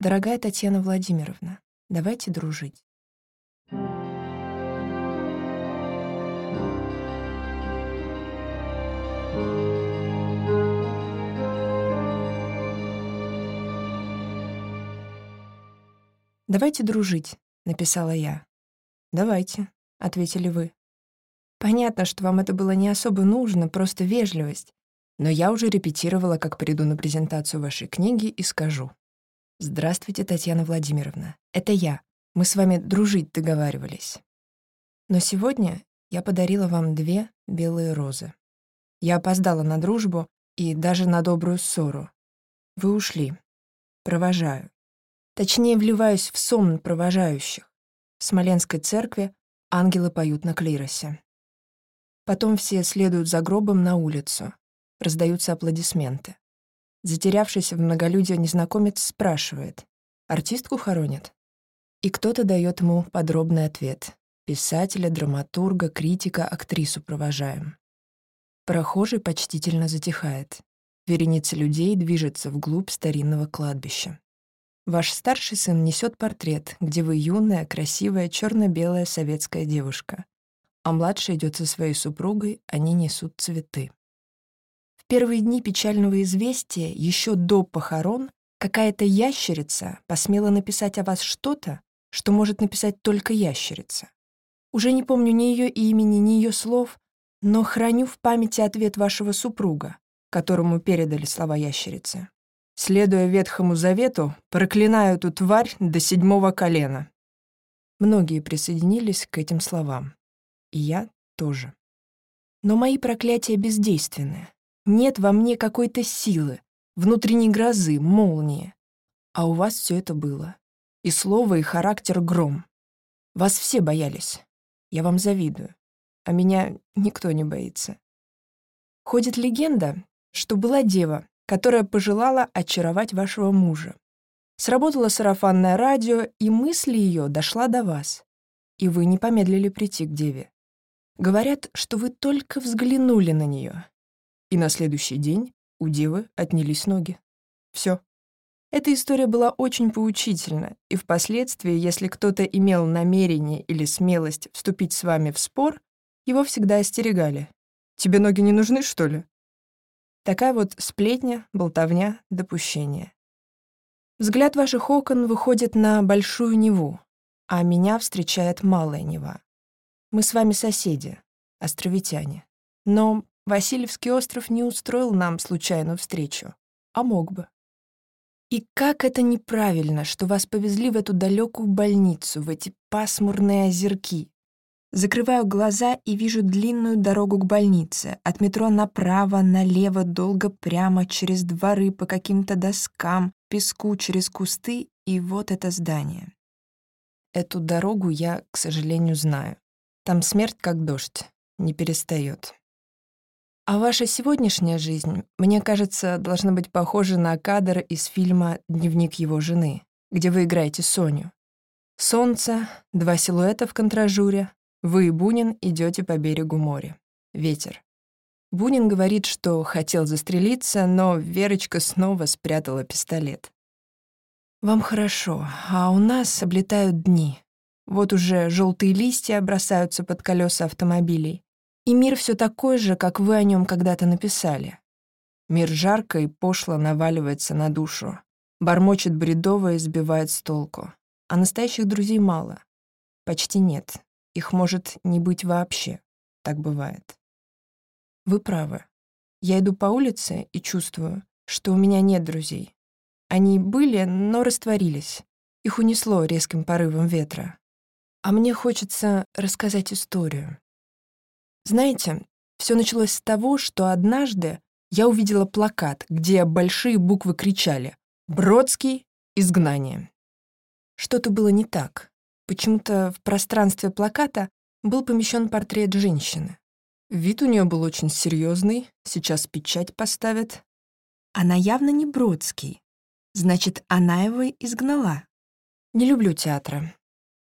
Дорогая Татьяна Владимировна, давайте дружить. «Давайте дружить», — написала я. «Давайте», — ответили вы. Понятно, что вам это было не особо нужно, просто вежливость. Но я уже репетировала, как приду на презентацию вашей книги и скажу. «Здравствуйте, Татьяна Владимировна. Это я. Мы с вами дружить договаривались». Но сегодня я подарила вам две белые розы. Я опоздала на дружбу и даже на добрую ссору. Вы ушли. Провожаю. Точнее, вливаюсь в сон провожающих. В Смоленской церкви ангелы поют на клиросе. Потом все следуют за гробом на улицу. Раздаются аплодисменты. Затерявшийся в многолюдие незнакомец спрашивает. «Артистку хоронят?» И кто-то дает ему подробный ответ. Писателя, драматурга, критика, актрису провожаем. Прохожий почтительно затихает. Вереница людей движется вглубь старинного кладбища. Ваш старший сын несет портрет, где вы юная, красивая, черно белая советская девушка а младший идет со своей супругой, они несут цветы. Первые дни печального известия, еще до похорон, какая-то ящерица посмела написать о вас что-то, что может написать только ящерица. Уже не помню ни ее имени, ни ее слов, но храню в памяти ответ вашего супруга, которому передали слова ящерицы. Следуя Ветхому Завету, проклинаю эту тварь до седьмого колена. Многие присоединились к этим словам. И я тоже. Но мои проклятия бездейственны. Нет во мне какой-то силы, внутренней грозы, молнии. А у вас все это было. И слово, и характер гром. Вас все боялись. Я вам завидую. А меня никто не боится. Ходит легенда, что была дева, которая пожелала очаровать вашего мужа. Сработало сарафанное радио, и мысль ее дошла до вас. И вы не помедлили прийти к деве. Говорят, что вы только взглянули на нее. И на следующий день у девы отнялись ноги. Все. Эта история была очень поучительна, и впоследствии, если кто-то имел намерение или смелость вступить с вами в спор, его всегда остерегали. «Тебе ноги не нужны, что ли?» Такая вот сплетня, болтовня, допущение. Взгляд ваших окон выходит на Большую Неву, а меня встречает Малая Нева. Мы с вами соседи, островитяне. Но Васильевский остров не устроил нам случайную встречу, а мог бы. И как это неправильно, что вас повезли в эту далекую больницу, в эти пасмурные озерки. Закрываю глаза и вижу длинную дорогу к больнице. От метро направо, налево, долго прямо, через дворы, по каким-то доскам, песку, через кусты, и вот это здание. Эту дорогу я, к сожалению, знаю. Там смерть как дождь, не перестает. А ваша сегодняшняя жизнь, мне кажется, должна быть похожа на кадр из фильма «Дневник его жены», где вы играете Соню. Солнце, два силуэта в контражуре, вы и Бунин идете по берегу моря. Ветер. Бунин говорит, что хотел застрелиться, но Верочка снова спрятала пистолет. Вам хорошо, а у нас облетают дни. Вот уже желтые листья бросаются под колеса автомобилей. И мир все такой же, как вы о нем когда-то написали. Мир жарко и пошло наваливается на душу. Бормочет бредово и сбивает с толку. А настоящих друзей мало. Почти нет. Их может не быть вообще. Так бывает. Вы правы. Я иду по улице и чувствую, что у меня нет друзей. Они были, но растворились. Их унесло резким порывом ветра. А мне хочется рассказать историю. Знаете, все началось с того, что однажды я увидела плакат, где большие буквы кричали «Бродский. Изгнание». Что-то было не так. Почему-то в пространстве плаката был помещен портрет женщины. Вид у нее был очень серьезный, сейчас печать поставят. Она явно не Бродский. Значит, она его изгнала. Не люблю театра.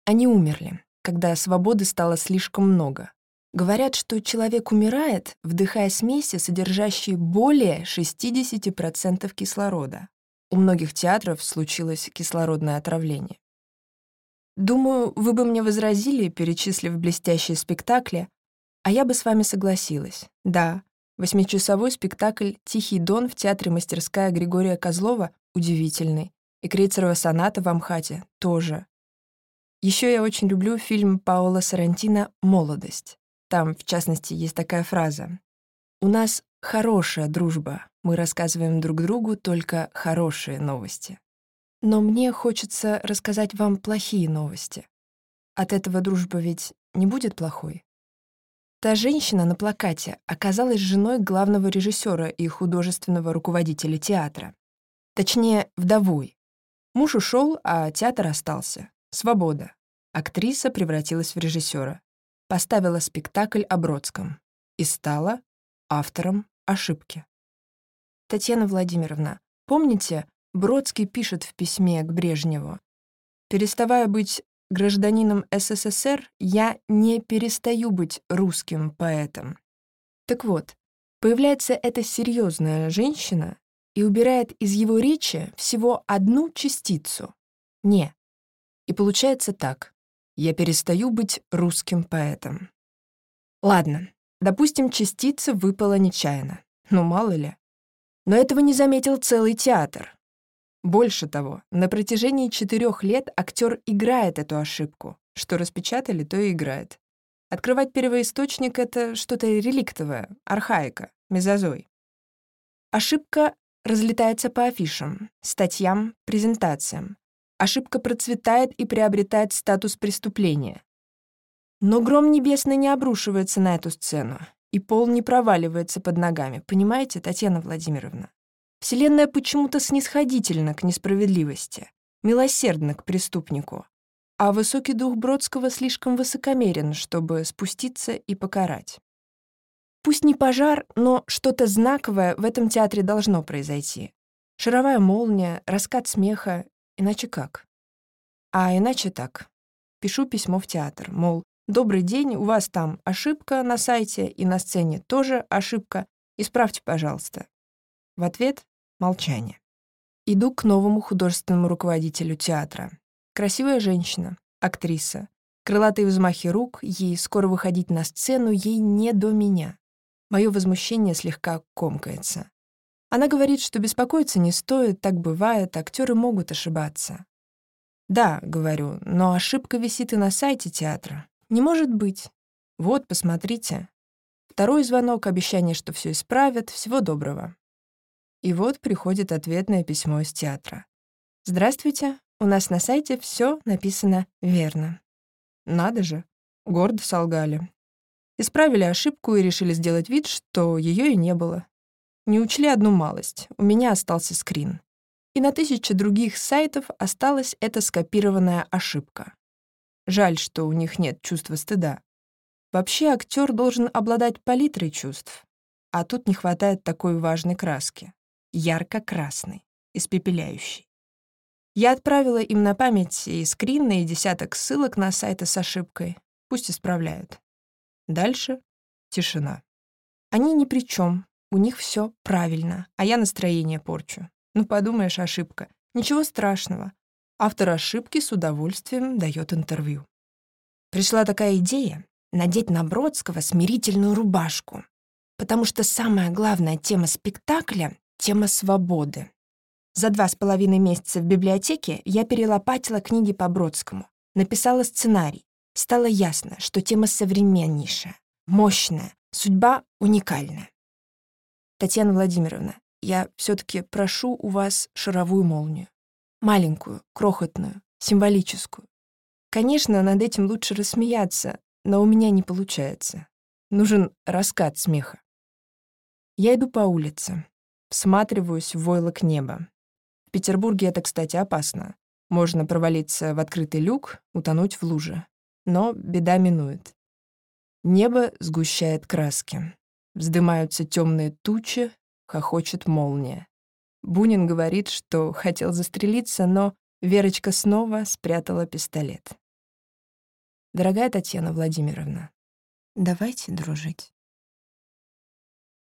Они умерли, когда свободы стало слишком много. Говорят, что человек умирает, вдыхая смеси, содержащие более 60% кислорода. у многих театров случилось кислородное отравление. Думаю, вы бы мне возразили, перечислив блестящие спектакли, а я бы с вами согласилась. Да, восьмичасовой спектакль «Тихий дон» в театре «Мастерская» Григория Козлова удивительный, и Крейцерова соната в Амхате тоже. Еще я очень люблю фильм Паула Сарантино «Молодость». Там, в частности, есть такая фраза. «У нас хорошая дружба. Мы рассказываем друг другу только хорошие новости». Но мне хочется рассказать вам плохие новости. От этого дружба ведь не будет плохой. Та женщина на плакате оказалась женой главного режиссера и художественного руководителя театра. Точнее, вдовой. Муж ушел, а театр остался. Свобода. Актриса превратилась в режиссера. Поставила спектакль о Бродском. И стала автором ошибки. Татьяна Владимировна, помните, Бродский пишет в письме к Брежневу. «Переставая быть гражданином СССР, я не перестаю быть русским поэтом». Так вот, появляется эта серьезная женщина и убирает из его речи всего одну частицу — «не». И получается так. Я перестаю быть русским поэтом. Ладно, допустим, частица выпала нечаянно. Ну, мало ли. Но этого не заметил целый театр. Больше того, на протяжении четырех лет актер играет эту ошибку. Что распечатали, то и играет. Открывать первоисточник — это что-то реликтовое, архаика, мезозой. Ошибка разлетается по афишам, статьям, презентациям. Ошибка процветает и приобретает статус преступления. Но гром небесный не обрушивается на эту сцену, и пол не проваливается под ногами, понимаете, Татьяна Владимировна? Вселенная почему-то снисходительна к несправедливости, милосердна к преступнику, а высокий дух Бродского слишком высокомерен, чтобы спуститься и покарать. Пусть не пожар, но что-то знаковое в этом театре должно произойти. Шаровая молния, раскат смеха, иначе как? А иначе так. Пишу письмо в театр, мол, «Добрый день, у вас там ошибка на сайте и на сцене тоже ошибка. Исправьте, пожалуйста». В ответ Молчание. Иду к новому художественному руководителю театра. Красивая женщина, актриса. Крылатые взмахи рук, ей скоро выходить на сцену, ей не до меня. Мое возмущение слегка комкается. Она говорит, что беспокоиться не стоит, так бывает, актеры могут ошибаться. «Да», — говорю, — «но ошибка висит и на сайте театра. Не может быть. Вот, посмотрите». Второй звонок, обещание, что все исправят. Всего доброго. И вот приходит ответное письмо из театра. «Здравствуйте, у нас на сайте все написано верно». Надо же, гордо солгали. Исправили ошибку и решили сделать вид, что ее и не было. Не учли одну малость, у меня остался скрин. И на тысячи других сайтов осталась эта скопированная ошибка. Жаль, что у них нет чувства стыда. Вообще актер должен обладать палитрой чувств, а тут не хватает такой важной краски ярко-красный, испепеляющий. Я отправила им на память и скрины, и десяток ссылок на сайты с ошибкой. Пусть исправляют. Дальше тишина. Они ни при чем, у них все правильно, а я настроение порчу. Ну, подумаешь, ошибка. Ничего страшного. Автор ошибки с удовольствием дает интервью. Пришла такая идея надеть на Бродского смирительную рубашку, потому что самая главная тема спектакля Тема свободы. За два с половиной месяца в библиотеке я перелопатила книги по Бродскому, написала сценарий. Стало ясно, что тема современнейшая, мощная, судьба уникальная. Татьяна Владимировна, я все таки прошу у вас шаровую молнию. Маленькую, крохотную, символическую. Конечно, над этим лучше рассмеяться, но у меня не получается. Нужен раскат смеха. Я иду по улице. Всматриваюсь в войлок неба. В Петербурге это, кстати, опасно. Можно провалиться в открытый люк, утонуть в луже. Но беда минует. Небо сгущает краски. Вздымаются темные тучи, хохочет молния. Бунин говорит, что хотел застрелиться, но Верочка снова спрятала пистолет. Дорогая Татьяна Владимировна, давайте дружить.